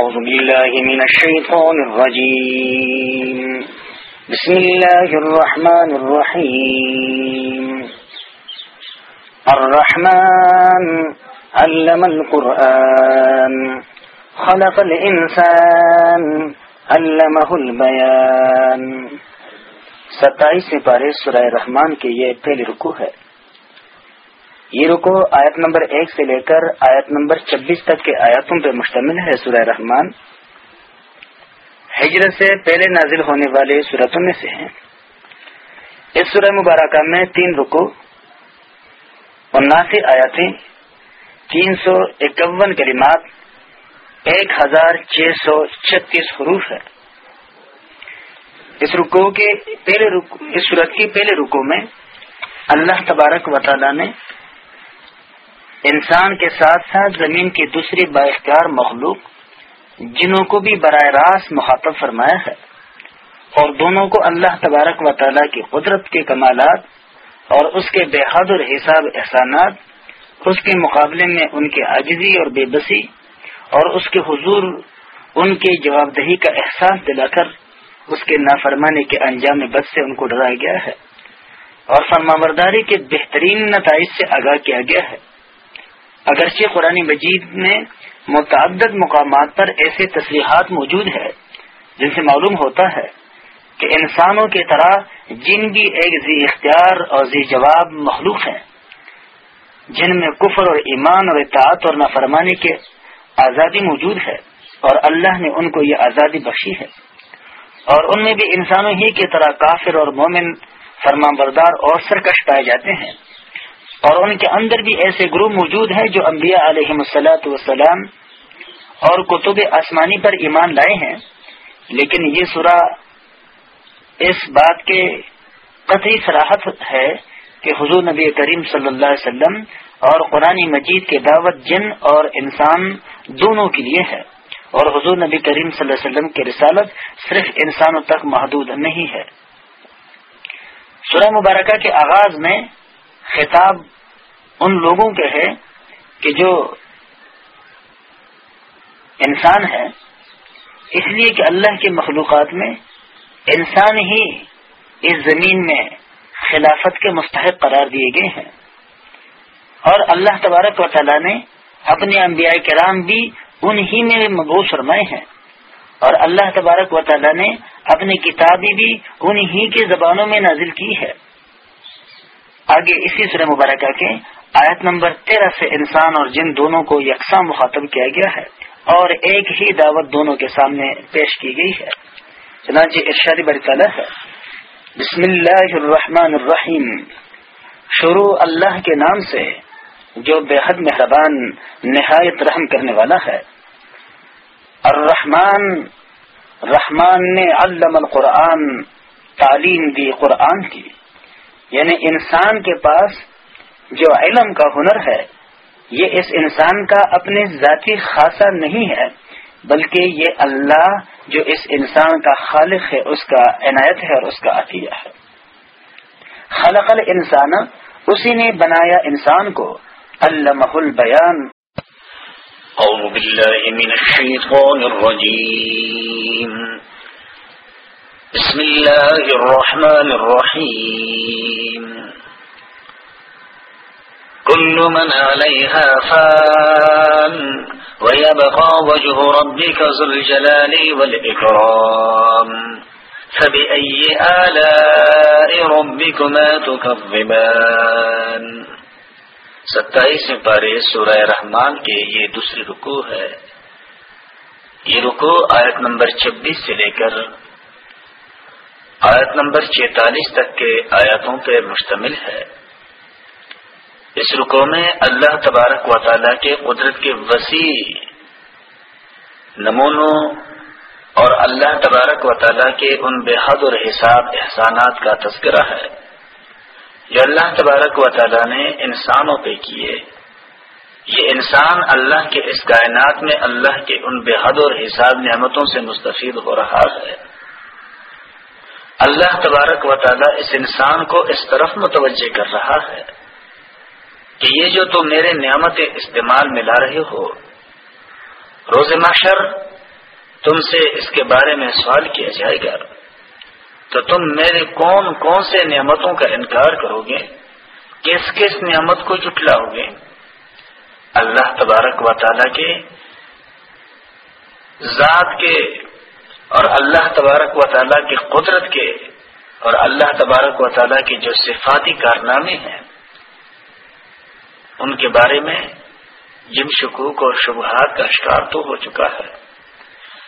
أعوذ بالله من الشيطان الرجيم. بسم الله الرحمن الرحيم. الرحمن علم القرآن. خلق الإنسان، علمه البيان. ستائیس پارے سورہ رحمان کے یہ پہلی رکو ہے. یہ رکو آیت نمبر ایک سے لے کر آیت نمبر چبیس تک کے آیاتوں پر مشتمل ہے سورہ رحمان۔ ہجرت سے پہلے نازل ہونے والے صورتوں میں سے ہیں۔ اس سورہ مبارکہ میں تین رکو اناسی آیاتیں تین سو اکون کلمات، ایک ہزار چھ سو چھتیس حروف ہے اس رکو کے پہلے رکو، اس صورت کی پہلے رکو میں اللہ تبارک و تعالی نے انسان کے ساتھ ساتھ زمین کی دوسری با اختیار مخلوق جنہوں کو بھی براہ راست مخاطب فرمایا ہے اور دونوں کو اللہ تبارک و تعالیٰ کی قدرت کے کمالات اور اس کے بے حد اور حساب احسانات، اس کے مقابلے میں ان کی عاجزی اور بے بسی اور اس کے حضور ان کی جواب دہی کا احساس دلا کر اس کے نافرمانے کے انجام بد سے ان کو ڈرایا گیا ہے اور فرما برداری کے بہترین نتائج سے آگاہ کیا گیا ہے۔ اگرچہ قرآن مجید میں متعدد مقامات پر ایسے تصریحات موجود ہے جن سے معلوم ہوتا ہے کہ انسانوں کی طرح جن بھی ایک زی اختیار اور زی جواب مخلوق ہیں، جن میں کفر اور ایمان اور اطاعت اور نافرمانی کے آزادی موجود ہے اور اللہ نے ان کو یہ آزادی بخشی ہے۔ اور ان میں بھی انسانوں ہی کی طرح کافر اور مومن فرما بردار اور سرکش پائے جاتے ہیں۔ اور ان کے اندر بھی ایسے گروہ موجود ہیں جو انبیاء علیہ مسلاۃ وسلام اور کتب آسمانی پر ایمان لائے ہیں، لیکن یہ سورہ اس بات کے قطعی صلاحت ہے کہ حضور نبی کریم صلی اللہ علیہ وسلم اور قرآن مجید کے دعوت جن اور انسان دونوں کے لیے ہے۔ اور حضور نبی کریم صلی اللہ علیہ وسلم کی رسالت صرف انسانوں تک محدود نہیں ہے۔ سورہ مبارکہ کے آغاز میں خطاب ان لوگوں کے ہے کہ جو انسان ہے، اس لیے کہ اللہ کے مخلوقات میں انسان ہی اس زمین میں خلافت کے مستحق قرار دیے گئے ہیں۔ اور اللہ تبارک و تعالیٰ نے اپنے انبیاء کرام بھی انہی میں مبوس فرمائے ہیں۔ اور اللہ تبارک و تعالیٰ نے اپنی کتابیں بھی انہی کی زبانوں میں نازل کی ہے۔ آگے اسی سورہ مبارکہ کے آیت نمبر تیرہ سے انسان اور جن دونوں کو یکساں مخاطب کیا گیا ہے اور ایک ہی دعوت دونوں کے سامنے پیش کی گئی ہے۔ چنانچہ ارشادی بڑی تعالیٰ ہے۔ بسم اللہ الرحمن الرحیم۔ شروع اللہ کے نام سے، جو بے حد مہربان، نہایت رحم کرنے والا ہے۔ الرحمن، رحمان نے علم القرآن، تعلیم دی قرآن کی۔ یعنی انسان کے پاس جو علم کا ہنر ہے، یہ اس انسان کا اپنے ذاتی خاصا نہیں ہے، بلکہ یہ اللہ جو اس انسان کا خالق ہے، اس کا عنایت ہے اور اس کا عطیہ ہے۔ خلق الانسان، اسی نے بنایا انسان کو۔ علمہ البیان۔ اعوذ باللہ من الشیطان الرجیم۔ بسم اللہ الرحمن الرحیم كل من عليها فان ويبقى وجه ربك ذو الجلال والإكرام. فبأي آلاء ربكما تكذبان؟ ستائیس پارے سورہ رحمان کے یہ دوسری رکو ہے. یہ رکو آیت نمبر چبیس سے لے کر آیت نمبر چینتالیس تک کے آیاتوں پر مشتمل ہے۔ اس رکو میں اللہ تبارک و تعالیٰ کے قدرت کے وسیع نمونوں اور اللہ تبارک و تعالیٰ کے ان بے حد اور حساب احسانات کا تذکرہ ہے۔ جو اللہ تبارک و تعالیٰ نے انسانوں پہ کیے۔ یہ انسان اللہ کے اس کائنات میں اللہ کے ان بے حد اور حساب نعمتوں سے مستفید ہو رہا ہے۔ اللہ تبارک و تعالیٰ اس انسان کو اس طرف متوجہ کر رہا ہے کہ یہ جو تم میرے نعمت استعمال میں لا رہے ہو، روز محشر تم سے اس کے بارے میں سوال کیا جائے گا۔ تو تم میرے کون کون سے نعمتوں کا انکار کرو گے؟ کس کس نعمت کو جٹلاؤ گے؟ اللہ تبارک و تعالی کے ذات کے اور اللہ تبارک و تعالیٰ کی قدرت کے اور اللہ تبارک و تعالیٰ کے جو صفاتی کارنامے ہیں، ان کے بارے میں جن شکوک اور شبہات کا اشکار تو ہو چکا ہے۔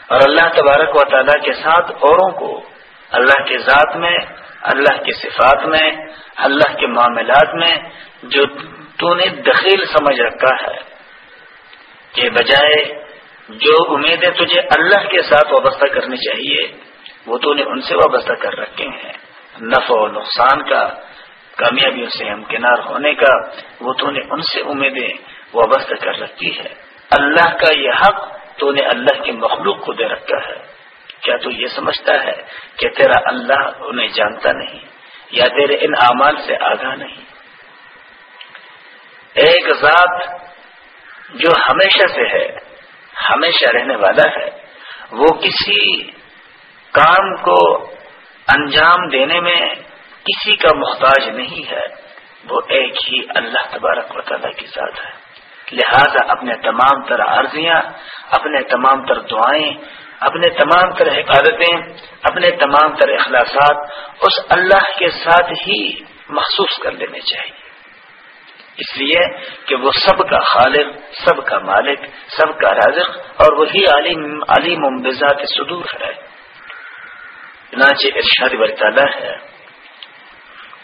اور اللہ تبارک و تعالیٰ کے ساتھ اوروں کو اللہ کے ذات میں، اللہ کی صفات میں، اللہ کے معاملات میں جو تو نے دخیل سمجھ رکھا ہے۔ کہ بجائے جو امیدیں تجھے اللہ کے ساتھ وابستہ کرنی چاہیے، وہ تو نے ان سے وابستہ کر رکھے ہیں۔ نفع و نقصان کا، کامیابیوں سے ہمکنار ہونے کا، وہ تو نے ان سے امیدیں وابستہ کر رکھی ہے۔ اللہ کا یہ حق تو نے اللہ کی مخلوق کو دے رکھا ہے۔ کیا تو یہ سمجھتا ہے کہ تیرا اللہ انہیں جانتا نہیں، یا تیرے ان اعمال سے آگاہ نہیں؟ ایک ذات جو ہمیشہ سے ہے ہمیشہ رہنے والا ہے، وہ کسی کام کو انجام دینے میں کسی کا محتاج نہیں ہے، وہ ایک ہی اللہ تبارک و تعالیٰ کے ساتھ ہے۔ لہذا اپنے تمام تر عرضیاں، اپنے تمام تر دعائیں، اپنے تمام تر حفاظتیں، اپنے تمام تر اخلاصات اس اللہ کے ساتھ ہی محسوس کر لینے چاہیے۔ اس لیے کہ وہ سب کا خالق، سب کا مالک، سب کا رازق اور وہی عالم علیم بذات صدور ہے۔ چنانچہ ارشاد برطالہ ہے۔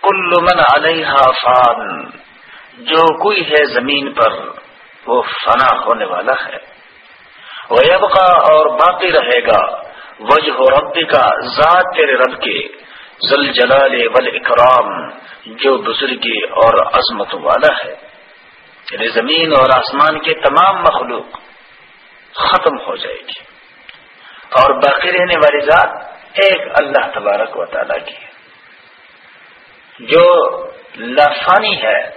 کل من علیہ فان، جو کوئی ہے زمین پر، وہ فنا ہونے والا ہے۔ وہ اور باقی رہے گا۔ وجہ رب کا ذات تیرے رب کے۔ ذل جلال ول اکرام جو بزرگی اور عظمت والا ہے۔ یعنی زمین اور آسمان کے تمام مخلوق ختم ہو جائے گی۔ اور باقی رہنے والی ذات ایک اللہ تبارک و تعالی کی ہے۔ جو لافانی ہے،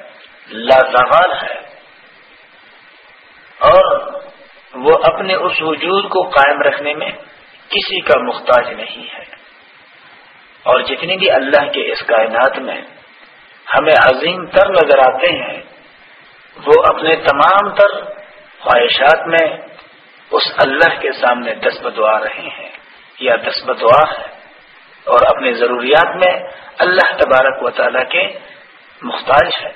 لازوال ہے، اور وہ اپنے اس وجود کو قائم رکھنے میں کسی کا محتاج نہیں ہے۔ اور جتنی بھی اللہ کے اس کائنات میں ہمیں عظیم تر نظر آتے ہیں، وہ اپنے تمام تر خواہشات میں اس اللہ کے سامنے دس بدعا رہے ہیں، یا دس بدعا ہے۔ اور اپنے ضروریات میں اللہ تبارک و تعالی کے مختاج ہے۔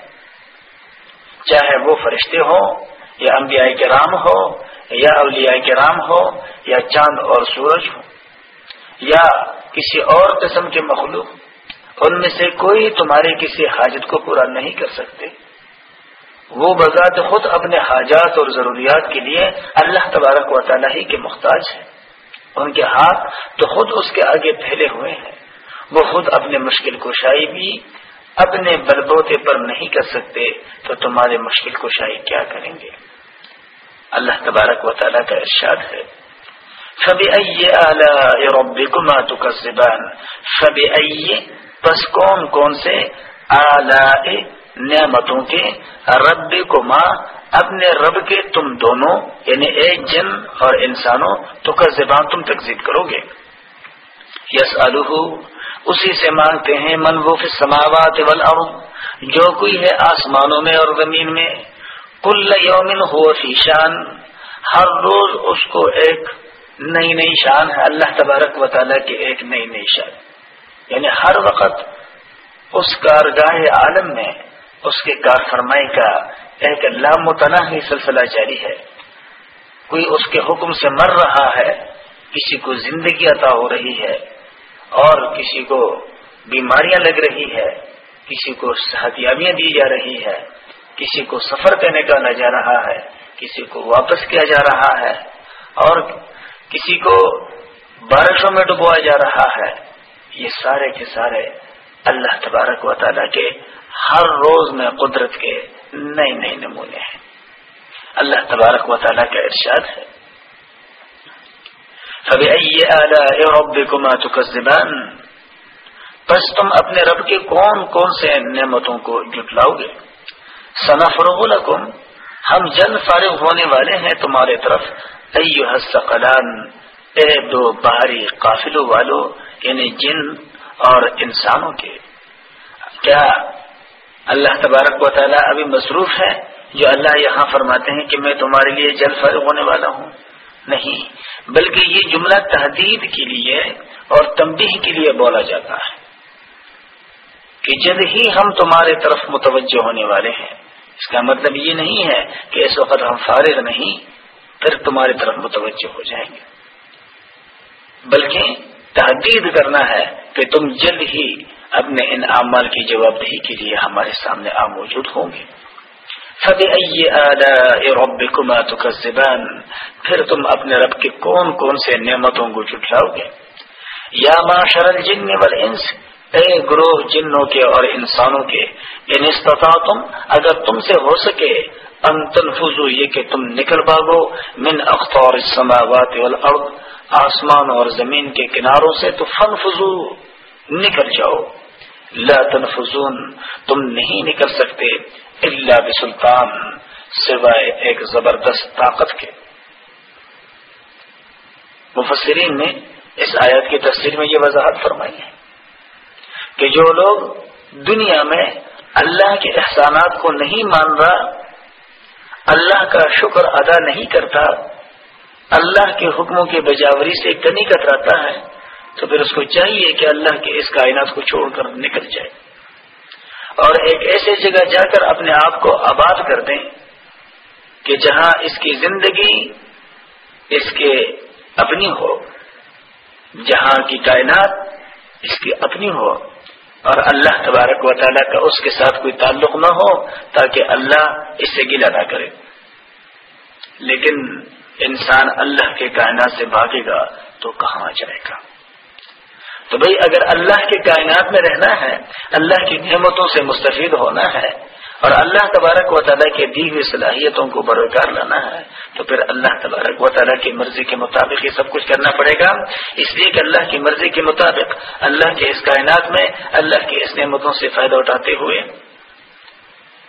چاہے وہ فرشتے ہوں، یا انبیاء کے رام ہو یا اولیاء کے رام ہو یا چاند اور سورج ہو یا کسی اور قسم کے مخلوق ان میں سے کوئی تمہارے کسی حاجت کو پورا نہیں کر سکتے۔ وہ بذات خود اپنے حاجات اور ضروریات کے لیے اللہ تبارک و تعالیٰ ہی کے محتاج ہیں۔ ان کے ہاتھ تو خود اس کے آگے پھیلے ہوئے ہیں۔ وہ خود اپنے مشکل کشائی بھی اپنے بلبوتے پر نہیں کر سکتے تو تمہارے مشکل کشائی کیا کریں گے؟ اللہ تبارک و تعالیٰ کا ارشاد ہے۔ ربكما تكذبان؟ فبأي؟ پس کون کون سے آلاء نعمتوں کے رب اپنے رب کے تم دونوں یعنی ایک جن اور انسانوں تو کا زبان تم تکزیب کرو گے۔ یس اسی سے مانگتے ہیں، من وہ سماوات والارض، جو کوئی ہے آسمانوں میں اور زمین میں، کل یومن ہو فیشان ہر روز اس کو ایک نئی نئی شان ہے، اللہ تبارک و تعالیٰ کی ایک نئی نئی شان۔ یعنی ہر وقت اس کارگاہ عالم میں اس کے کار فرمائی کا ایک لامتناہ ہی سلسلہ جاری ہے۔ کوئی اس کے حکم سے مر رہا ہے، کسی کو زندگی عطا ہو رہی ہے اور کسی کو بیماریاں لگ رہی ہے، کسی کو صحتیابیاں دی جا رہی ہے، کسی کو سفر کرنے کا نہ جا رہا ہے، کسی کو واپس کیا جا رہا ہے اور کسی کو بارشوں میں ڈبویا جا رہا ہے، یہ سارے کے سارے اللہ تبارک و تعالیٰ کے ہر روز میں قدرت کے نئے نئے نمونے ہیں۔ اللہ تبارک و تعالیٰ کا ارشاد ہے۔ بس تم اپنے رب کے کون کون سے نعمتوں کو جٹلاؤ گے ثنا فروغ ہم جن فارغ ہونے والے ہیں تمہارے طرف۔ الثقلان اے دو باہری قافلوں والوں یعنی جن اور انسانوں کے۔ کیا اللہ تبارک و تعالیٰ ابھی مصروف ہے؟ جو اللہ یہاں فرماتے ہیں کہ میں تمہارے لیے جلد فرغ ہونے والا ہوں۔ نہیں، بلکہ یہ جملہ تحدید کے لیے اور تمبی کے لیے بولا جاتا ہے کہ جلد ہی ہم تمہارے طرف متوجہ ہونے والے ہیں۔ اس کا مطلب یہ نہیں ہے کہ اس وقت ہم فارغ نہیں۔ پھر تمہاری طرف متوجہ ہو جائیں گے۔ بلکہ تحدید کرنا ہے کہ تم جلد ہی اپنے ان اعمال کی جواب دہی کے لیے ہمارے سامنے آ موجود ہوں گے۔ پھر تم اپنے رب کے کون کون سے نعمتوں کو جٹلاؤ گے؟ یا ماں شرل جن والانس، اے گروہ جنوں کے اور انسانوں کے، ان تم اگر تم سے ہو سکے ان تنفذو، یہ کہ تم نکل بھاگو، من اختار السماوات والارض، آسمان اور زمین کے کناروں سے تو فن فضو نکل جاؤ۔ لا تنفذون، تم نہیں نکل سکتے اللہ بسلطان، سوائے ایک زبردست طاقت کے۔ مفسرین نے اس آیت کی تفسیر میں یہ وضاحت فرمائی ہے کہ جو لوگ دنیا میں اللہ کے احسانات کو نہیں مان رہا اللہ کا شکر ادا نہیں کرتا، اللہ کے حکموں کی بجاوری سے کنی کتراتا ہے، تو پھر اس کو چاہیے کہ اللہ کے اس کائنات کو چھوڑ کر نکل جائے۔ اور ایک ایسے جگہ جا کر اپنے آپ کو آباد کر دیں کہ جہاں اس کی زندگی، اس کے اپنی ہو، جہاں کی کائنات اس کی اپنی ہو۔ اور اللہ تبارک و تعالیٰ کا اس کے ساتھ کوئی تعلق نہ ہو تاکہ اللہ اس سے گلا نہ کرے۔ لیکن انسان اللہ کے کائنات سے بھاگے گا تو کہاں جائے گا؟ تو بھئی اگر اللہ کے کائنات میں رہنا ہے، اللہ کی نعمتوں سے مستفید ہونا ہے اور اللہ تبارک و تعالیٰ کے دی ہوئی صلاحیتوں کو بروکار لانا ہے، تو پھر اللہ تبارک و تعالیٰ کی مرضی کے مطابق یہ سب کچھ کرنا پڑے گا۔ اس لیے کہ اللہ کی مرضی کے مطابق اللہ کے اس کائنات میں اللہ کی اس نعمتوں سے فائدہ اٹھاتے ہوئے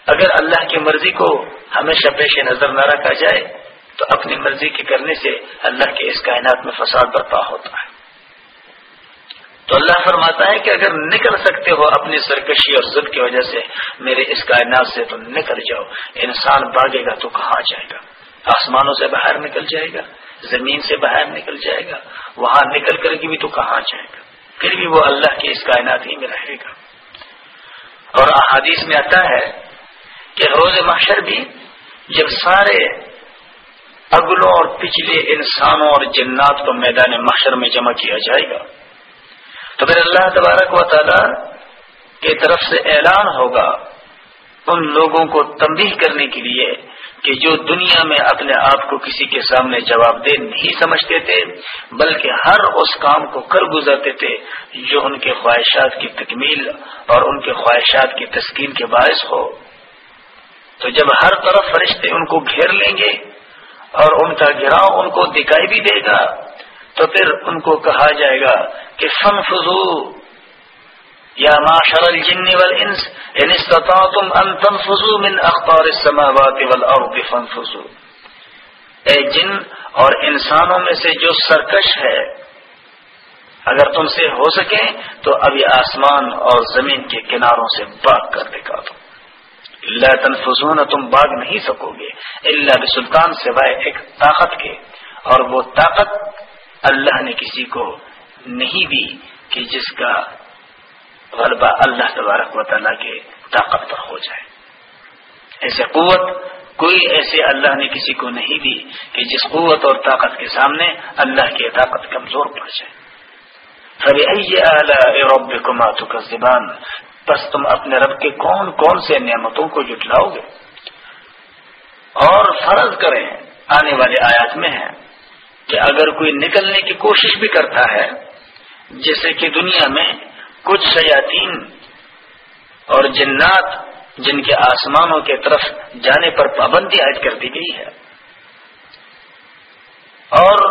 اگر اللہ کی مرضی کو ہمیشہ پیش نظر نہ رکھا جائے، تو اپنی مرضی کے کرنے سے اللہ کے اس کائنات میں فساد برپا ہوتا ہے۔ تو اللہ فرماتا ہے کہ اگر نکل سکتے ہو اپنی سرکشی اور ضد کی وجہ سے میرے اس کائنات سے تم نکل جاؤ۔ انسان بھاگے گا تو کہاں جائے گا؟ آسمانوں سے باہر نکل جائے گا، زمین سے باہر نکل جائے گا، وہاں نکل کر کے بھی تو کہاں جائے گا؟ پھر بھی وہ اللہ کی اس کائنات ہی میں رہے گا۔ اور احادیث میں آتا ہے کہ روز محشر بھی جب سارے اگلوں اور پچھلے انسانوں اور جنات کو میدان محشر میں جمع کیا جائے گا تو پھر اللہ تبارک و تعالی کی طرف سے اعلان ہوگا ان لوگوں کو تنبیہ کرنے کے لیے کہ جو دنیا میں اپنے آپ کو کسی کے سامنے جواب دے نہیں سمجھتے تھے، بلکہ ہر اس کام کو کر گزرتے تھے جو ان کے خواہشات کی تکمیل اور ان کے خواہشات کی تسکین کے باعث ہو۔ تو جب ہر طرف فرشتے ان کو گھیر لیں گے اور ان کا گھراؤ ان کو دکھائی بھی دے گا تو پھر ان کو کہا جائے گا کہ فن فضو یا معاشر الجن والانس ان استطاعتم ان تنفذوا من اخبار السماوات والارض فانفذوا اے جن اور انسانوں میں سے جو سرکش ہے، اگر تم سے ہو سکے تو ابھی آسمان اور زمین کے کناروں سے باغ کر دکھا دو۔ اللہ تنفذون، تم باغ نہیں سکو گے۔ اللہ بسلطان سوائے ایک طاقت کے۔ اور وہ طاقت اللہ نے کسی کو نہیں دی کہ جس کا غلبہ اللہ تبارک و تعالیٰ کے طاقت پر ہو جائے۔ ایسے قوت کوئی ایسے اللہ نے کسی کو نہیں دی کہ جس قوت اور طاقت کے سامنے اللہ کی طاقت کمزور پڑ جائے۔ رب کماتوں کا زبان بس تم اپنے رب کے کون کون سے نعمتوں کو جٹلاؤ گے؟ اور فرض کریں، آنے والے آیات میں ہیں کہ اگر کوئی نکلنے کی کوشش بھی کرتا ہے، جیسے کہ دنیا میں کچھ شیاطین اور جنات جن کے آسمانوں کے طرف جانے پر پابندی عائد کر دی گئی ہے، اور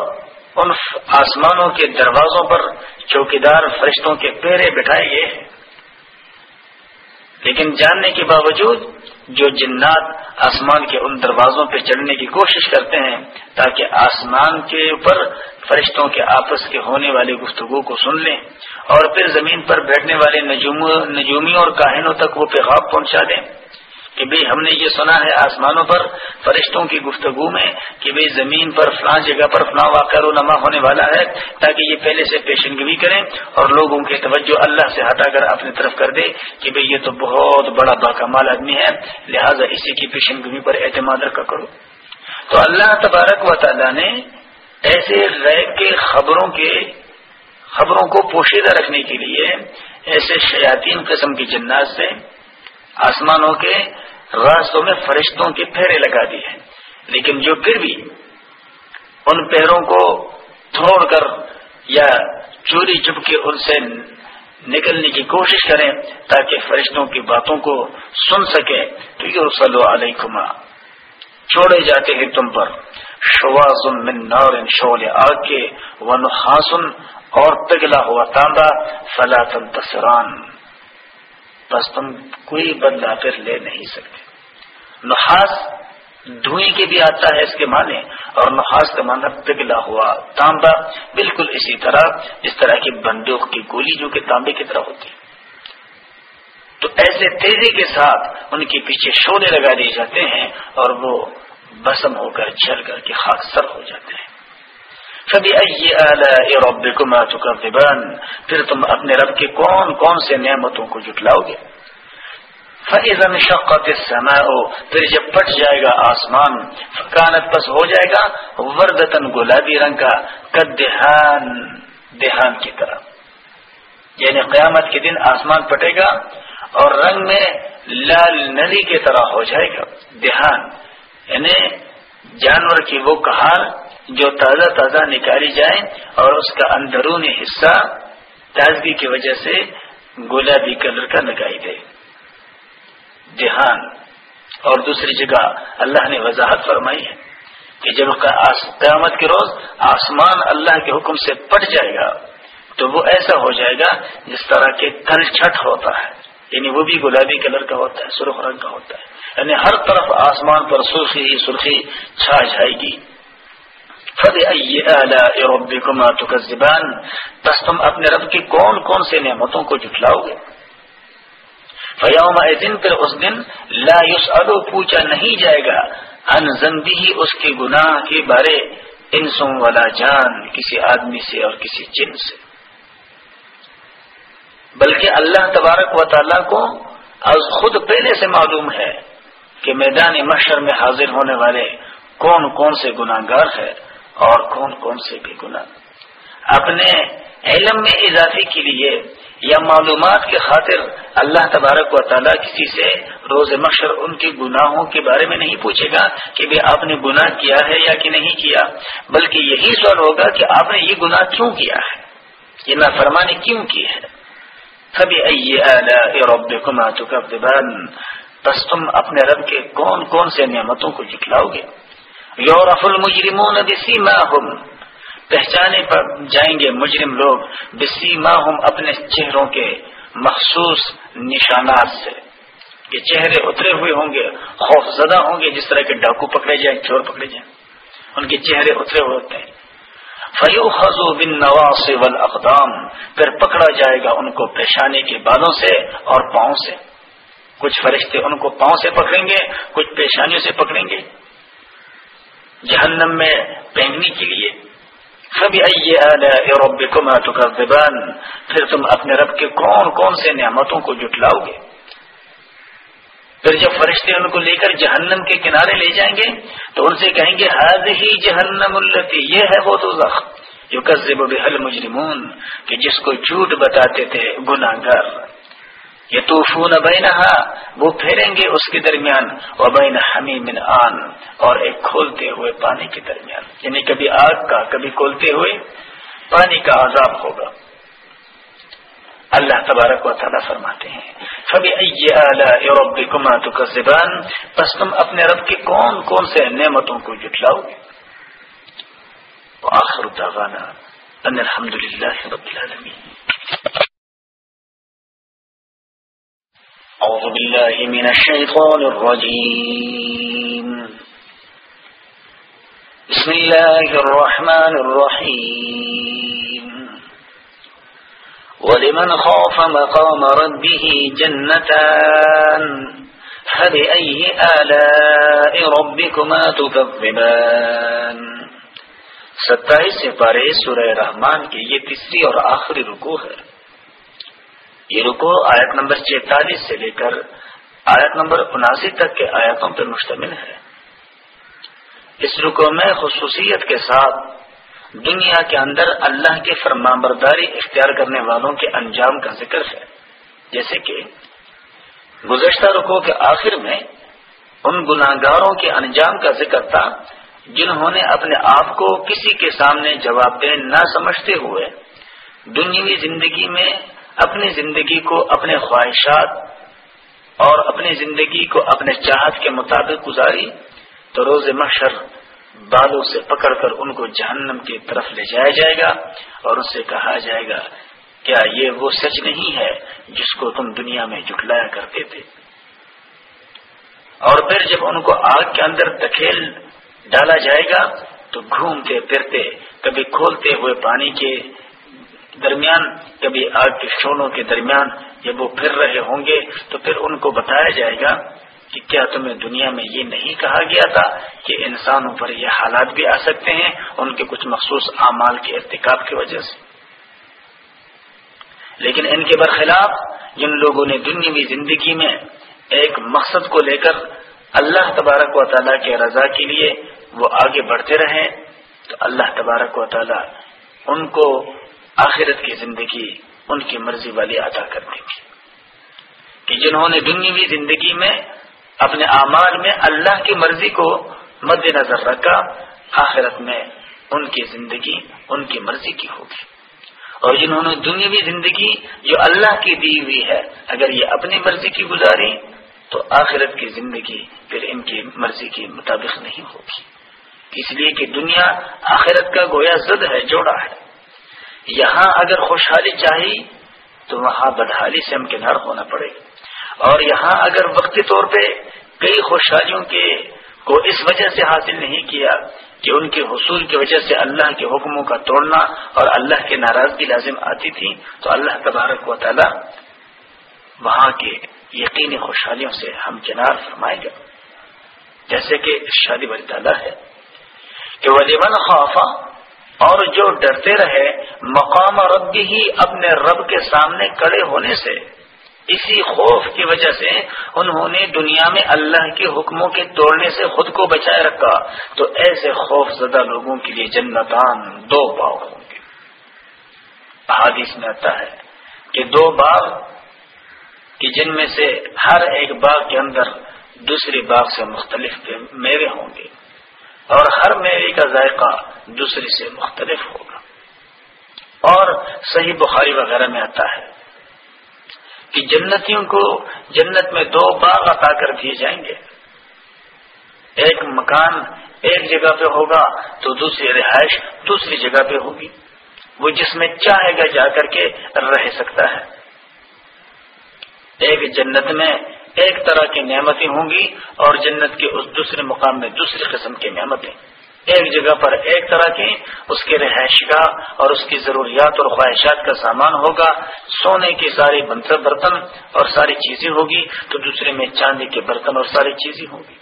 ان آسمانوں کے دروازوں پر چوکیدار فرشتوں کے پیرے بٹھائے گئے ہیں۔ لیکن جاننے کے باوجود جو جنات آسمان کے ان دروازوں پہ چڑھنے کی کوشش کرتے ہیں تاکہ آسمان کے اوپر فرشتوں کے آپس کے ہونے والی گفتگو کو سن لیں اور پھر زمین پر بیٹھنے والے نجومیوں اور کاہنوں تک وہ پیغام پہنچا دیں۔ کہ بھئی ہم نے یہ سنا ہے آسمانوں پر، فرشتوں کی گفتگو میں کہ بھئی زمین پر فلاں جگہ پر فلاں واقع رونما ہونے والا ہے تاکہ یہ پہلے سے پیشن گوئی کریں اور لوگوں کی توجہ اللہ سے ہٹا کر اپنی طرف کر دے کہ بھئی یہ تو بہت بڑا باکمال آدمی ہے، لہٰذا اسی کی پیشنگوی پر اعتماد رکھا کرو۔ تو اللہ تبارک و تعالیٰ نے ایسے غیب کے خبروں کے، خبروں کو پوشیدہ رکھنے کے لیے ایسے شیاطین قسم کی جنات سے آسمانوں کے راستوں میں فرشتوں کے پھیرے لگا دی ہیں۔ لیکن جو پھر بھی ان پیروں کو توڑ کر یا چوری چپ کے ان سے نکلنے کی کوشش کریں تاکہ فرشتوں کی باتوں کو سن سکے تو یہ صلی علیکم چھوڑے جاتے ہیں تم پر۔ شوازن من نار شول آگ کے ون ہاسن اور پگلا ہوا تانبا، فلا تسران بس تم کوئی بدلا پھر لے نہیں سکتے۔ نحاس دھوئیں کے بھی آتا ہے اس کے معنی، اور نحاس کا معنی پگھلا ہوا تانبا بالکل اسی طرح اس طرح کی بندوق کی گولی جو کہ تانبے کی طرح ہوتی تو ایسے تیزی کے ساتھ ان کے پیچھے شولے لگا دیے جاتے ہیں، اور وہ بسم ہو کر جل کر کے خاک سر ہو جاتے ہیں۔ کبھی ائی رب کو پھر تم اپنے رب کے کون کون سے نعمتوں کو جٹلاؤ گے؟ فیضن شقت سما پھر جب پٹ جائے گا آسمان فکانت پس ہو جائے گا وردتن گلابی رنگ کا کد دہان دہان کی طرح۔ یعنی قیامت کے دن آسمان پٹے گا اور رنگ میں لال نلی کی طرح ہو جائے گا۔ دہان یعنی جانور کی وہ کہار جو تازہ تازہ نکالی جائے اور اس کا اندرونی حصہ تازگی کی وجہ سے گلابی کلر کا لگائی دے دھیان اور دوسری جگہ اللہ نے وضاحت فرمائی ہے کہ جب قیامت کے روز آسمان اللہ کے حکم سے پٹ جائے گا، تو وہ ایسا ہو جائے گا جس طرح کے کل چھٹ ہوتا ہے۔ یعنی وہ بھی گلابی کلر کا ہوتا ہے، سرخ رنگ کا ہوتا ہے۔ یعنی ہر طرف آسمان پر سرخی ہی سرخی چھا جائے گی۔ بس تم اپنے رب کی کون کون سے نعمتوں کو جٹلاؤ گے؟ فیام دن پھر اس دن لا یوس پوچھا نہیں جائے گا ان زنبی اس کے گناہ کے بارے انسوں والا جان، کسی آدمی سے اور کسی جن سے۔ بلکہ اللہ تبارک و تعالیٰ کو از خود پہلے سے معلوم ہے کہ میدان مشر میں حاضر ہونے والے کون کون سے گناہ گار ہے اور کون کون سے بھی گنا اپنے علم میں اضافے کے لیے یا معلومات کی خاطر اللہ تبارک و تعالیٰ کسی سے روز مشر ان کے گناہوں کے بارے میں نہیں پوچھے گا کہ بھی آپ نے گناہ کیا ہے یا کہ نہیں کیا، بلکہ یہی سوال ہوگا کہ آپ نے یہ گناہ کیوں کیا ہے؟ یہ نافرمانی کیوں کی ہے؟ کبھی رب بس تم اپنے رب کے کون کون سے نعمتوں کو جکلاؤ گے؟ یورف المجرمون بسیماہم۔ پہچانے پر جائیں گے مجرم لوگ بسیماہم اپنے چہروں کے مخصوص نشانات سے۔ یہ چہرے اترے ہوئے ہوں گے، خوف زدہ ہوں گے، جس طرح کے ڈاکو پکڑے جائیں، چور پکڑے جائیں۔ ان کے چہرے اترے ہوئے ہوتے ہیں۔ فیو خزو بن نواز اقدام پھر پکڑا جائے گا ان کو پیشانی کے بالوں سے اور پاؤں سے۔ کچھ فرشتے ان کو پاؤں سے پکڑیں گے، کچھ پیشانیوں سے پکڑیں گے۔ جہنم میں پہننے کے لیے۔ کبھی رب کا زبان پھر تم اپنے رب کے کون کون سے نعمتوں کو جٹلاؤ گے؟ پھر جب فرشتے ان کو لے کر جہنم کے کنارے لے جائیں گے، تو ان سے کہیں گے حد ہی جہنم التی یہ ہے وہ تو جو قصب بحل مجرمون کہ جس کو جھوٹ بتاتے تھے گناہ گار یہ طوفون بینہا وہ پھیریں گے اس کے درمیان وہ بین حمیم آن، اور ایک کھولتے ہوئے پانی کے درمیان۔ یعنی کبھی آگ کا، کبھی کھولتے ہوئے پانی کا عذاب ہوگا۔ اللہ تبارک و تعالیٰ فرماتے ہیں کبھی رب کما تو زبان بس تم اپنے رب کے کون کون سے نعمتوں کو جٹلاؤ گے آخر دعوانا، ان الحمد للہ رب العالمین۔ أعوذ بالله من الشيطان الرجيم. بسم الله الرحمن الرحيم. ولمن خاف مقام ربه جنتان، فبأي آلاء ربكما تكذبان؟ ستائیس سپارے سورہ رحمان کی یہ تیسری اور آخری رکو ہے۔ یہ رکو آیت نمبر چینتالیس سے لے کر آیت نمبر اناسی تک کے آیاتوں پر مشتمل ہے۔ اس رکو میں خصوصیت کے ساتھ دنیا کے اندر اللہ کے فرما برداری اختیار کرنے والوں کے انجام کا ذکر ہے۔ جیسے کہ گزشتہ رکو کے آخر میں ان گناگاروں کے انجام کا ذکر تھا جنہوں نے اپنے آپ کو کسی کے سامنے جواب دہ نہ سمجھتے ہوئے دنیاوی زندگی میں اپنی زندگی کو اپنے خواہشات اور اپنی زندگی کو اپنے چاہت کے مطابق گزاری تو روز محشر بالوں سے پکڑ کر ان کو جہنم کی طرف لے جایا جائے گا اور اس سے کہا جائے گا، کیا یہ وہ سچ نہیں ہے جس کو تم دنیا میں جٹلایا کرتے تھے؟ اور پھر جب ان کو آگ کے اندر دکھیل ڈالا جائے گا تو گھومتے پھرتے، کبھی کھولتے ہوئے پانی کے درمیان کبھی آگ کے شونوں کے درمیان جب وہ پھر رہے ہوں گے تو پھر ان کو بتایا جائے گا کہ کیا تمہیں دنیا میں یہ نہیں کہا گیا تھا کہ انسانوں پر یہ حالات بھی آ سکتے ہیں ان کے کچھ مخصوص اعمال کے ارتکاب کی وجہ سے۔ لیکن ان کے برخلاف جن لوگوں نے دنیاوی زندگی میں ایک مقصد کو لے کر اللہ تبارک و تعالیٰ کے رضا کے لیے وہ آگے بڑھتے رہے، تو اللہ تبارک و تعالیٰ ان کو آخرت کی زندگی ان کی مرضی والی ادا کر دیں گی کہ جنہوں نے دنیاوی زندگی میں اپنے اعمال میں اللہ کی مرضی کو مد نظر رکھا، آخرت میں ان کی زندگی ان کی مرضی کی ہوگی۔ اور جنہوں نے دنیاوی زندگی جو اللہ کی دی ہوئی ہے، اگر یہ اپنی مرضی کی گزاری، تو آخرت کی زندگی پھر ان کی مرضی کے مطابق نہیں ہوگی۔ اس لیے کہ دنیا آخرت کا گویا زد ہے، جوڑا ہے۔ یہاں اگر خوشحالی چاہیے تو وہاں بدحالی سے امکنار ہونا پڑے۔ گا اور یہاں اگر وقتی طور پہ کئی خوشحالیوں کے کو اس وجہ سے حاصل نہیں کیا کہ ان کے حصول کی وجہ سے اللہ کے حکموں کا توڑنا اور اللہ کے ناراضگی لازم آتی تھی، تو اللہ تبارک و تعالی وہاں کے یقینی خوشحالیوں سے ہم کنار فرمائے گا۔ جیسے کہ شادی بری تعالیٰ ہے۔ کہ ولیمن خوفا اور جو ڈرتے رہے مقام رب ہی اپنے رب کے سامنے کڑے ہونے سے، اسی خوف کی وجہ سے انہوں نے دنیا میں اللہ کے حکموں کے توڑنے سے خود کو بچائے رکھا۔ تو ایسے خوف زدہ لوگوں کے لیے جنتان دو باغ ہوں گے۔ حادث میں آتا ہے کہ دو باغ، کہ جن میں سے ہر ایک باغ کے اندر دوسری باغ سے مختلف میوے ہوں گے۔ اور ہر میوے کا ذائقہ دوسری سے مختلف ہوگا۔ اور صحیح بخاری وغیرہ میں آتا ہے کہ جنتیوں کو جنت میں دو باغ عطا کر دیے جائیں گے۔ ایک مکان ایک جگہ پہ ہوگا تو دوسری رہائش دوسری جگہ پہ ہوگی۔ وہ جس میں چاہے گا جا کر کے رہ سکتا ہے۔ ایک جنت میں ایک طرح کی نعمتیں ہوں گی اور جنت کے اس دوسرے مقام میں دوسری قسم کی نعمتیں۔ ایک جگہ پر ایک طرح کی، اس کے رہائش گاہ اور اس کی ضروریات اور خواہشات کا سامان ہوگا۔ سونے کی ساری برتن اور ساری چیزیں ہوگی تو دوسرے میں چاندی کے برتن اور ساری چیزیں ہوگی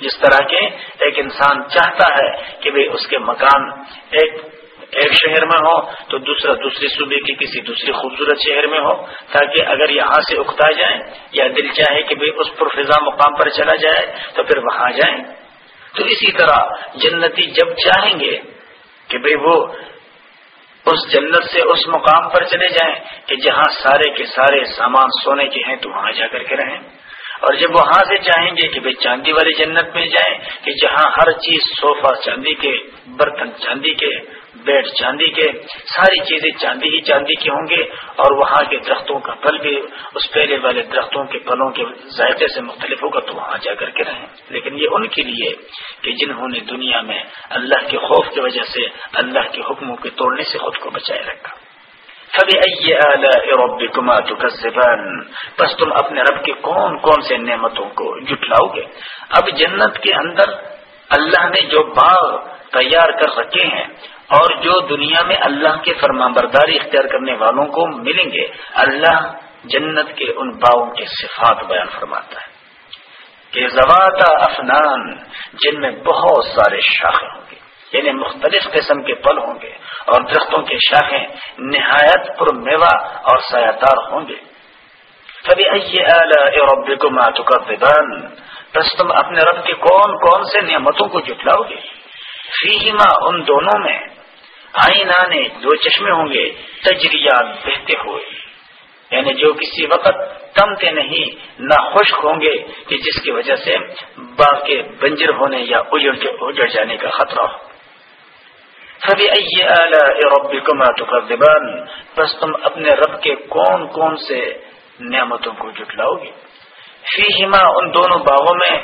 جس طرح کے ایک انسان چاہتا ہے کہ بھائی اس کے مکان، ایک ایک شہر میں ہو تو دوسرا دوسرے صوبے کے کسی دوسری خوبصورت شہر میں ہو تاکہ اگر یہاں سے اکتا جائیں یا دل چاہے کہ بھائی اس پرفضا مقام پر چلا جائے تو پھر وہاں جائیں۔ تو اسی طرح جنتی جب چاہیں گے کہ بھائی وہ اس جنت سے اس مقام پر چلے جائیں کہ جہاں سارے کے سارے سامان سونے کے ہیں تو وہاں جا کر کے رہیں۔ اور جب وہاں سے چاہیں گے کہ بھائی چاندی والی جنت میں جائیں کہ جہاں ہر چیز صوفہ چاندی کے، برتن چاندی کے بیڈ چاندی کے، ساری چیزیں چاندی ہی چاندی کے ہوں گے اور وہاں کے درختوں کا پھل بھی، اس پہلے والے درختوں کے پھلوں کے ذائقے سے مختلف ہوگا تو وہاں جا کر کے رہیں۔ لیکن یہ ان کے لیے کہ جنہوں نے دنیا میں اللہ کے خوف کی وجہ سے اللہ کے حکموں کے توڑنے سے خود کو بچائے رکھا۔ ربكما تكذبان؟ بس تم اپنے رب کے کون کون سے نعمتوں کو جٹلاؤ گے؟ اب جنت کے اندر اللہ نے جو باغ تیار کر رکھے ہیں اور جو دنیا میں اللہ کے فرما برداری اختیار کرنے والوں کو ملیں گے، اللہ جنت کے ان باغوں کے صفات بیان فرماتا ہے کہ زواتا افنان، جن میں بہت سارے شاخیں ہوں گے یعنی مختلف قسم کے پل ہوں گے اور درختوں کے شاخیں نہایت پر میوہ اور سیادار ہوں گے۔ کبھی رب کو بس تم اپنے رب کے کون کون سے نعمتوں کو جٹلاؤ گے؟ فیما ان دونوں میں آئی نانے دو چشمے ہوں گے تجریات بہتے ہوئے۔ یعنی جو کسی وقت تمتے نہیں، نہ خشک ہوں گے، کہ جس کی وجہ سے باغ کے بنجر ہونے یا اجڑ کے اجڑ جانے کا خطرہ ہو۔ ربی کما بس تم اپنے رب کے کون کون سے نعمتوں کو جٹلاؤ گے؟ فی ہما ان دونوں باغوں میں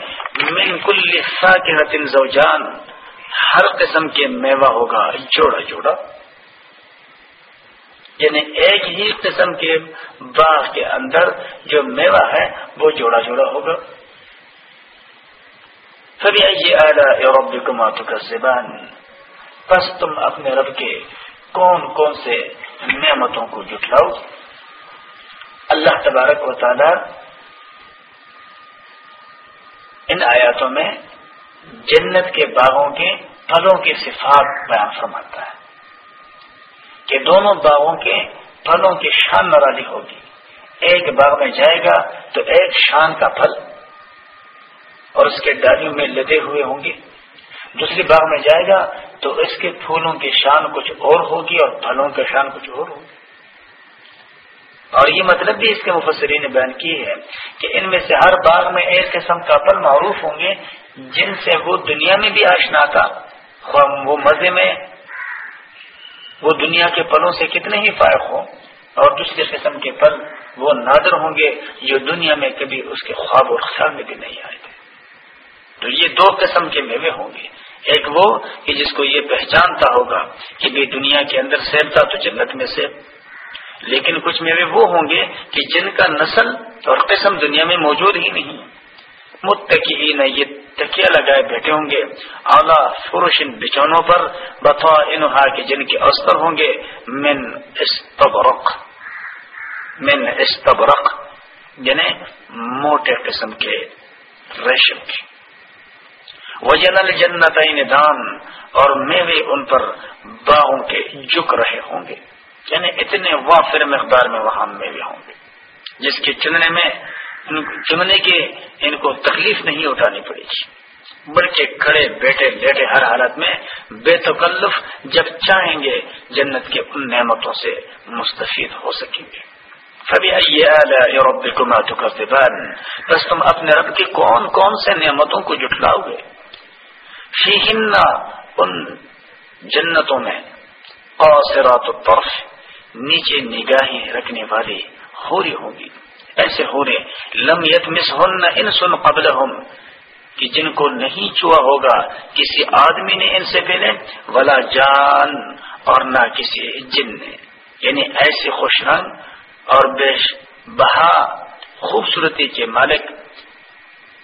من کل کے زوجان۔ ہر قسم کے میوہ ہوگا، جوڑا جوڑا۔ یعنی ایک ہی قسم کے باغ کے اندر جو میوہ ہے، وہ جوڑا جوڑا ہوگا۔ سبھی یہ آلہ کا زبان بس تم اپنے رب کے کون کون سے نعمتوں کو جٹلاؤ اللہ تبارک و تعالی ان آیاتوں میں جنت کے باغوں کے پھلوں کی صفات بیان فرماتا ہے کہ دونوں باغوں کے پھلوں کی شان نرالی ہوگی۔ ایک باغ میں جائے گا تو ایک شان کا پھل اور اس کے ڈالیوں میں لدے ہوئے ہوں گے۔ دوسری باغ میں جائے گا تو اس کے پھولوں کی شان کچھ اور ہوگی اور پھلوں کی شان کچھ اور ہوگی۔ اور یہ مطلب بھی اس کے مفسرین نے بیان کی ہے کہ ان میں سے ہر باغ میں ایک قسم کا پل معروف ہوں گے جن سے وہ دنیا میں بھی آشنا تھا وہ مزے میں وہ دنیا کے پلوں سے کتنے ہی فائق ہوں اور دوسرے قسم کے پل وہ نادر ہوں گے جو دنیا میں کبھی اس کے خواب اور خیال میں بھی نہیں آئے تھے تو یہ دو قسم کے میوے ہوں گے۔ ایک وہ کہ جس کو یہ پہچانتا ہوگا کہ بھی دنیا کے اندر سیبتا تو جنت میں سیب لیکن کچھ میوے وہ ہوں گے کہ جن کا نسل اور قسم دنیا میں موجود ہی نہیں۔ متقی نہ یہ تکیا لگائے بیٹھے ہوں گے۔ اعلیٰ فروشن بچونوں پر بتوا انہا کے جن کے استر ہوں گے۔ من استبرق۔ من استبرق یعنی موٹے قسم کے ریشم کے۔ وجن الجنت دان، اور میوے ان پر باغوں کے جک رہے ہوں گے۔ یعنی اتنے وافر مقدار میں وہاں میوے ہوں گے۔ جس کے چننے میں چننے کے ان کو تکلیف نہیں اٹھانی پڑے گی بلکہ کھڑے بیٹھے لیٹے ہر حالت میں بے تکلف جب چاہیں گے جنت کے ان نعمتوں سے مستفید ہو سکیں گے۔ بس تم اپنے رب کی کون کون سے نعمتوں کو جٹلاؤ گے ان جنتوں میں قاصرات الطرف نیچے نگاہیں رکھنے والی ہوری ہوں گی۔ ایسے ہو رہے لم یتمس ہن ان سن قبل کہ جن کو نہیں چوا ہوگا، کسی آدمی نے ان سے پہلے، ولا جان اور نہ کسی جن نے۔ یعنی ایسے خوش رنگ اور بے بہا خوبصورتی کے مالک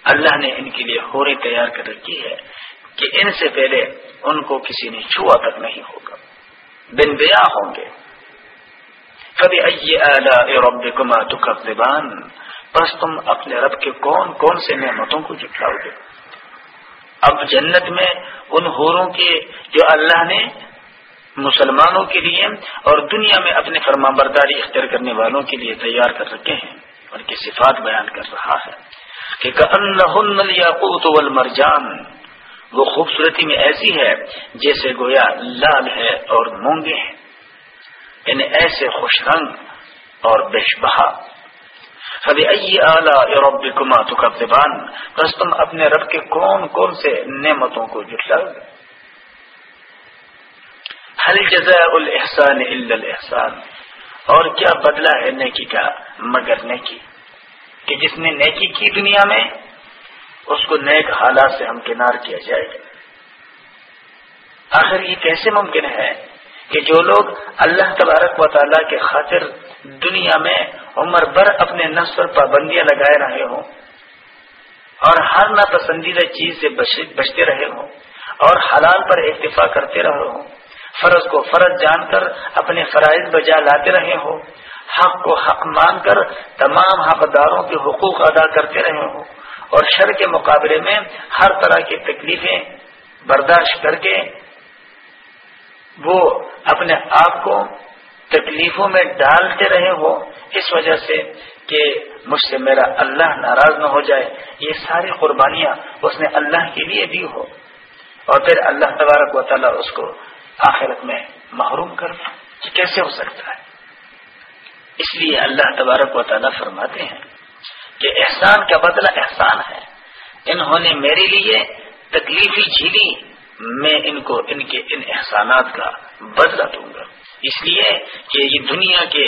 اللہ نے ان کے لیے ہورے تیار کر رکھی ہے کہ ان سے پہلے ان کو کسی نے چھوا تک نہیں ہوگا۔ بن بیا ہوں گے۔ کبھی رب کما تکبان بس تم اپنے رب کے کون کون سے نعمتوں کو جٹلاؤ گے؟ اب جنت میں ان ہوروں کے جو اللہ نے مسلمانوں کے لیے اور دنیا میں اپنے فرما برداری اختیار کرنے والوں کے لیے تیار کر رکھے ہیں، ان کی صفات بیان کر رہا ہے۔ کہ مرجان وہ خوبصورتی میں ایسی ہے جیسے گویا لال ہے اور مونگے ہیں۔ یعنی ایسے خوش رنگ اور بش بہا کبھی اعلیٰ رب کما تو بس تم اپنے رب کے کون کون سے نعمتوں کو جٹلا حل جزا الحسان الاحسان اور کیا بدلہ ہے نیکی کا مگر نیکی؟ کہ جس نے نیکی کی دنیا میں، اس کو نیک حالات سے ہم کنار کیا جائے گا۔ آخر یہ کیسے ممکن ہے؟ کہ جو لوگ اللہ تبارک و تعالیٰ کے خاطر دنیا میں عمر بھر اپنے نفس پر پابندیاں لگائے رہے ہوں اور ہر ناپسندیدہ چیز سے بچتے رہے ہوں اور حلال پر اکتفا کرتے رہے ہوں، فرض کو فرض جان کر اپنے فرائض بجا لاتے رہے ہوں، حق کو حق مان کر تمام حقداروں کے حقوق ادا کرتے رہے ہوں اور شر کے مقابلے میں ہر طرح کی تکلیفیں برداشت کر کے وہ اپنے آپ کو تکلیفوں میں ڈالتے رہے ہو اس وجہ سے کہ مجھ سے میرا اللہ ناراض نہ ہو جائے۔ یہ ساری قربانیاں اس نے اللہ کے لیے دی ہو۔ اور پھر اللہ تبارک و تعالیٰ اس کو آخرت میں محروم کر یہ کیسے ہو سکتا ہے؟ اس لیے اللہ تبارک و تعالیٰ فرماتے ہیں کہ احسان کا بدلہ احسان ہے۔ انہوں نے میرے لیے تکلیفی جھیلی میں ان کو، ان کے، ان احسانات کا بدلہ دوں گا۔ اس لیے کہ یہ دنیا کے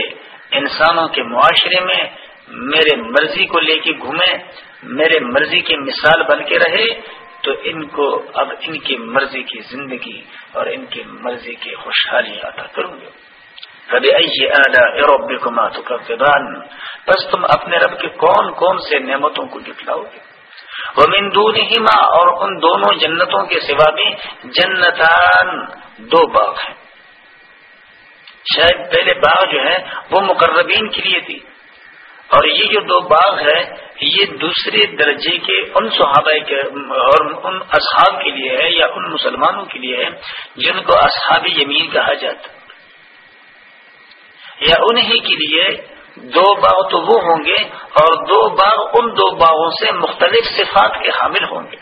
انسانوں کے معاشرے میں میرے مرضی کو لے کے گھومے، میرے مرضی کی مثال بن کے رہے، تو ان کو اب ان کی مرضی کی زندگی اور ان کی مرضی کی خوشحالی عطا کروں گا۔ کبھی ایرب کو ماتو کا بس تم اپنے رب کے کون کون سے نعمتوں کو جٹلاؤ گے؟ وہ مندون ماں اور ان دونوں جنتوں کے سوا بھی جنتان دو باغ ہیں۔ شاید پہلے باغ جو ہے، وہ مقربین کے لیے تھی۔ اور یہ جو دو باغ ہے، یہ دوسرے درجے کے ان صحابہ کے، اور ان اصحاب کے لیے ہے، یا ان مسلمانوں کے لیے ہے، جن کو اصحاب یمین کہا جاتا یا انہی کے لیے دو باغ تو وہ ہوں گے اور دو باغ ان دو باغوں سے مختلف صفات کے حامل ہوں گے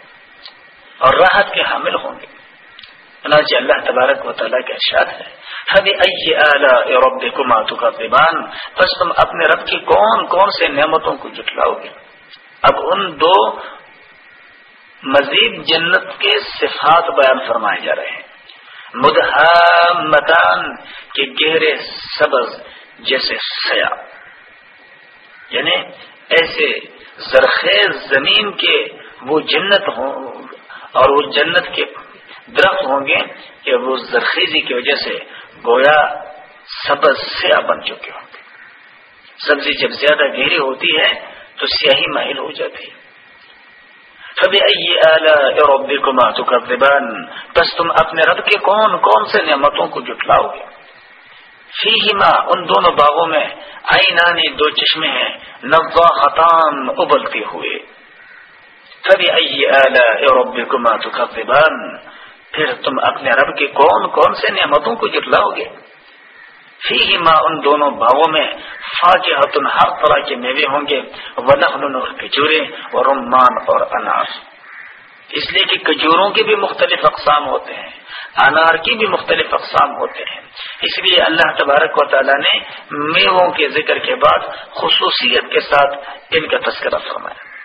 اور راحت کے حامل ہوں گے۔ اللہ تبارک و تعالیٰ کا ارشاد ہے رب کو ماتو کا پیبان بس تم اپنے رب کی کون کون سے نعمتوں کو جٹلاؤ گے؟ اب ان دو مزید جنت کے صفات بیان فرمائے جا رہے ہیں۔ مدحمتان کے گہرے سبز جیسے سیا یعنی ایسے زرخیز زمین کے وہ جنت ہوں اور وہ جنت کے درخت ہوں گے کہ وہ زرخیزی کی وجہ سے گویا سبز سیاہ بن چکے ہوں گے۔ سبزی جب زیادہ گہری ہوتی ہے تو سیاہی مائل ہو جاتی ہے۔ کبھی کو ماتو کر بس تم اپنے رب کے کون کون سے نعمتوں کو جٹلاؤ گے؟ فی ان دونوں باغوں میں آئی نانی دو چشمے ہیں نوا خطان ابلتے ہوئے۔ کبھی رب کو ماتو پھر تم اپنے رب کے کون کون سے نعمتوں کو جٹلاؤ گے؟ فی ماں ان دونوں باغوں میں فاقہ ہر طرح کے میوے ہوں گے۔ ونخل اور کھجورے اور رمان اور انار اس لیے کہ کجوروں کے بھی مختلف اقسام ہوتے ہیں۔ انار کی بھی مختلف اقسام ہوتے ہیں۔ اس لیے اللہ تبارک و تعالیٰ نے میووں کے ذکر کے بعد خصوصیت کے ساتھ ان کا تذکرہ فرمایا۔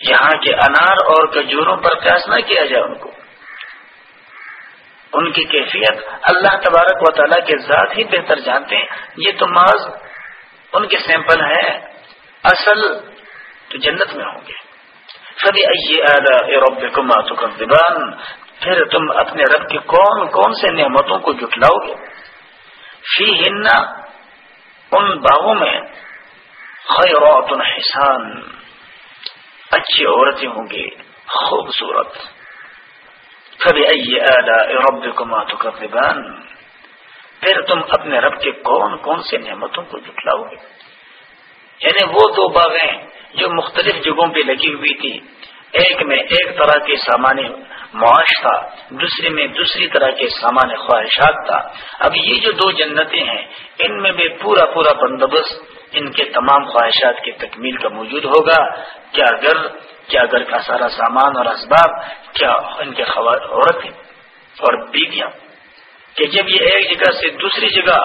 یہاں کے انار اور کجوروں پر قیاس نہ کیا جائے ان کو۔ ان کی کیفیت اللہ تبارک و تعالیٰ کے ذات ہی بہتر جانتے ہیں۔ یہ تو معذ ان کے سیمپل ہیں۔ اصل تو جنت میں ہوں گے۔ سبھی رب کو ماتو پھر تم اپنے رب کی کون کون سے نعمتوں کو جٹلاؤ گے؟ فی ہن ان باغوں میں خیرات حسان، اچھی عورتیں ہوں گی، خوبصورت۔ کبھی رب کو ماتو پھر تم اپنے رب کے کون کون سے نعمتوں کو جٹلاؤ گے؟ یعنی وہ دو باغیں جو مختلف جگہوں پہ لگی ہوئی تھی ایک میں ایک طرح کے سامان معاش تھا، دوسرے میں دوسری طرح کے سامان خواہشات تھا۔ اب یہ جو دو جنتیں ہیں، ان میں بھی پورا پورا بندوبست ان کے تمام خواہشات کی تکمیل کا موجود ہوگا۔ کیا گھر کیا گھر کا سارا سامان اور اسباب، کیا ان کے عورتیں اور بیویاں؟ کہ جب یہ ایک جگہ سے دوسری جگہ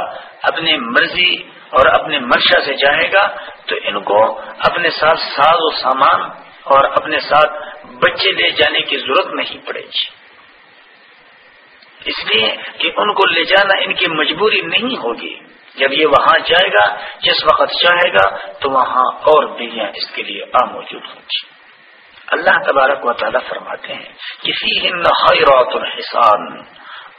اپنی مرضی اور اپنے منشا سے جائے گا، تو ان کو اپنے ساتھ ساز و سامان اور اپنے ساتھ بچے لے جانے کی ضرورت نہیں پڑے گی۔ اس لیے کہ ان کو لے جانا ان کی مجبوری نہیں ہوگی۔ جب یہ وہاں جائے گا، جس وقت چاہے گا، تو وہاں اور بیویاں اس کے لیے آ موجود ہوں گی۔ اللہ تبارک و تعالیٰ فرماتے ہیں کسی ہند حیرات الحسان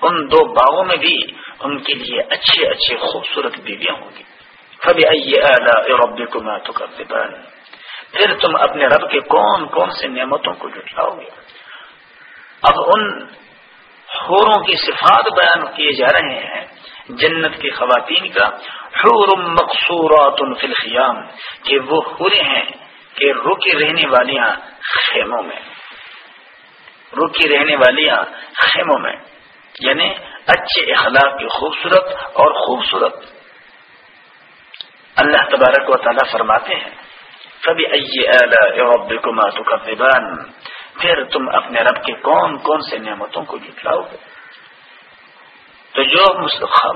ان دو باغوں میں بھی ان کے لیے اچھے اچھے خوبصورت بیویاں ہوں گی۔ کبھی آئیے رب کو میں تو پھر تم اپنے رب کے کون کون سے نعمتوں کو جٹلاؤ گے؟ اب ان حوروں کی صفات بیان کیے جا رہے ہیں۔ جنت کی خواتین کا حور مقصورات فی الخیام، کہ وہ حورے ہیں کہ رکی رہنے والیاں خیموں میں۔ رکی رہنے والیاں خیموں میں یعنی اچھے اخلاق کی خوبصورت اور خوبصورت۔ اللہ تبارک و تعالیٰ فرماتے ہیں کبھی اے کا پھر تم اپنے رب کے کون کون سے نعمتوں کو جٹلاؤ گے تو جو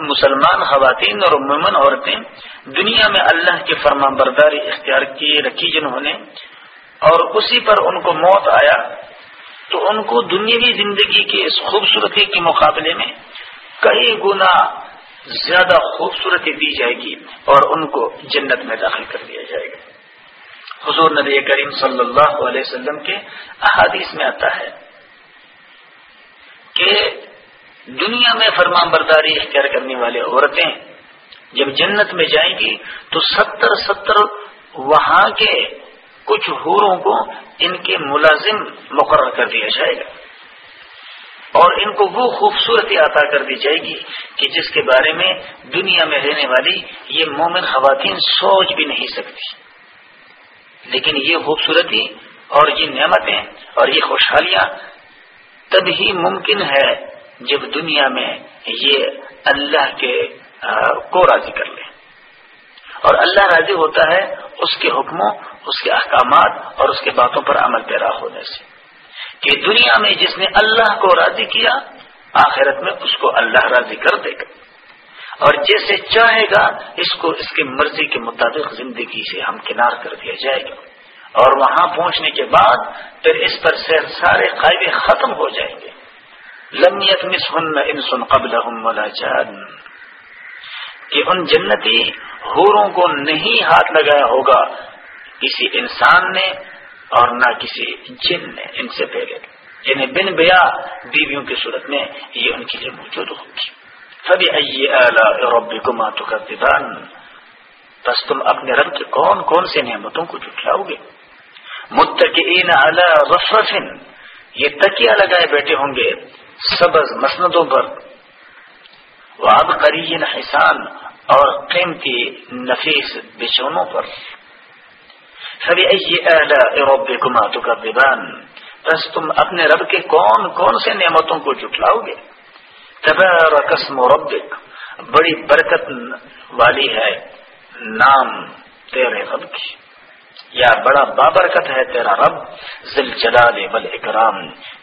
مسلمان خواتین اور عموماً عورتیں دنیا میں اللہ کے فرما برداری اختیار کی رکھی جنہوں نے، اور اسی پر ان کو موت آیا، تو ان کو دنیاوی زندگی کی اس خوبصورتی کے مقابلے میں کئی گنا زیادہ خوبصورتی دی جائے گی اور ان کو جنت میں داخل کر دیا جائے گا۔ حضور نبی کریم صلی اللہ علیہ وسلم کے احادیث میں آتا ہے کہ دنیا میں فرمان برداری اختیار کرنے والے عورتیں جب جنت میں جائیں گی تو ستر ستر وہاں کے کچھ حوروں کو ان کے ملازم مقرر کر دیا جائے گا اور ان کو وہ خوبصورتی عطا کر دی جائے گی کہ جس کے بارے میں دنیا میں رہنے والی یہ مومن خواتین سوچ بھی نہیں سکتی۔ لیکن یہ خوبصورتی اور یہ نعمتیں اور یہ خوشحالیاں تب ہی ممکن ہے جب دنیا میں یہ اللہ کے کو راضی کر لے۔ اور اللہ راضی ہوتا ہے اس کے حکموں، اس کے احکامات اور اس کے باتوں پر عمل پیرا ہونے سے۔ کہ دنیا میں جس نے اللہ کو راضی کیا، آخرت میں اس کو اللہ راضی کر دے گا۔ اور جیسے چاہے گا، اس کو، اس کی مرضی کے مطابق زندگی سے ہم کنار کر دیا جائے گا۔ اور وہاں پہنچنے کے بعد پھر اس پر سے سارے قائدے ختم ہو جائیں گے۔ لمیت مسن انسن قبل کہ ان جنتی حوروں کو نہیں ہاتھ لگایا ہوگا، کسی انسان نے اور نہ کسی جن نے ان سے پہلے۔ یعنی بن بیا بیویوں کی صورت میں یہ ان کے لیے موجود ہوگی۔ سبھی آئیے ربی کو ماتو کا دیدان بس تم اپنے رب کے کون کون سے نعمتوں کو جٹلاؤ گے؟ متقین علی رفرفن یہ تکیا لگائے بیٹھے ہوں گے سبز مسندوں پر۔ وہ اب حسان، اور قیمتی نفیس بچونوں پر۔ رب گما تو کا بس تم اپنے رب کے کون کون سے نعمتوں کو جٹلاؤ گے؟ رقصم و ربک۔ بڑی برکت والی ہے نام تیرے رب کی۔ یا بڑا بابرکت ہے تیرا رب، ذل جلال بل اکرام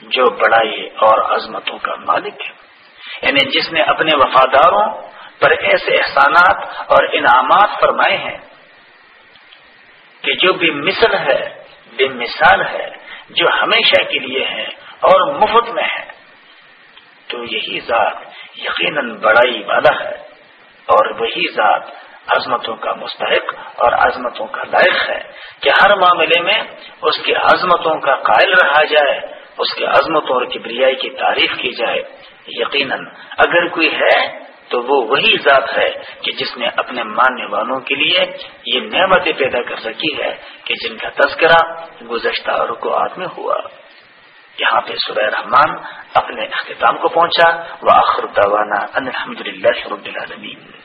جو بڑائی اور عظمتوں کا مالک ہے۔ یعنی جس نے اپنے وفاداروں پر ایسے احسانات اور انعامات فرمائے ہیں کہ جو بھی مثل ہے، بے مثال ہے، جو ہمیشہ کے لیے ہے اور مفت میں ہے۔ تو یہی ذات یقیناً بڑائی والا ہے اور وہی ذات عظمتوں کا مستحق اور عظمتوں کا لائق ہے کہ ہر معاملے میں اس کی عظمتوں کا قائل رہا جائے، اس کی عظمتوں اور کبریائی کی تعریف کی جائے۔ یقیناً اگر کوئی ہے تو وہ وہی ذات ہے کہ جس نے اپنے ماننے والوں کے لیے یہ نعمتیں پیدا کر رکھی ہے کہ جن کا تذکرہ گزشتہ رکوعات میں ہوا۔ یہاں پہ سورہ رحمان اپنے اختتام کو پہنچا۔ وہ آخر الحمد للہ رب العالمین۔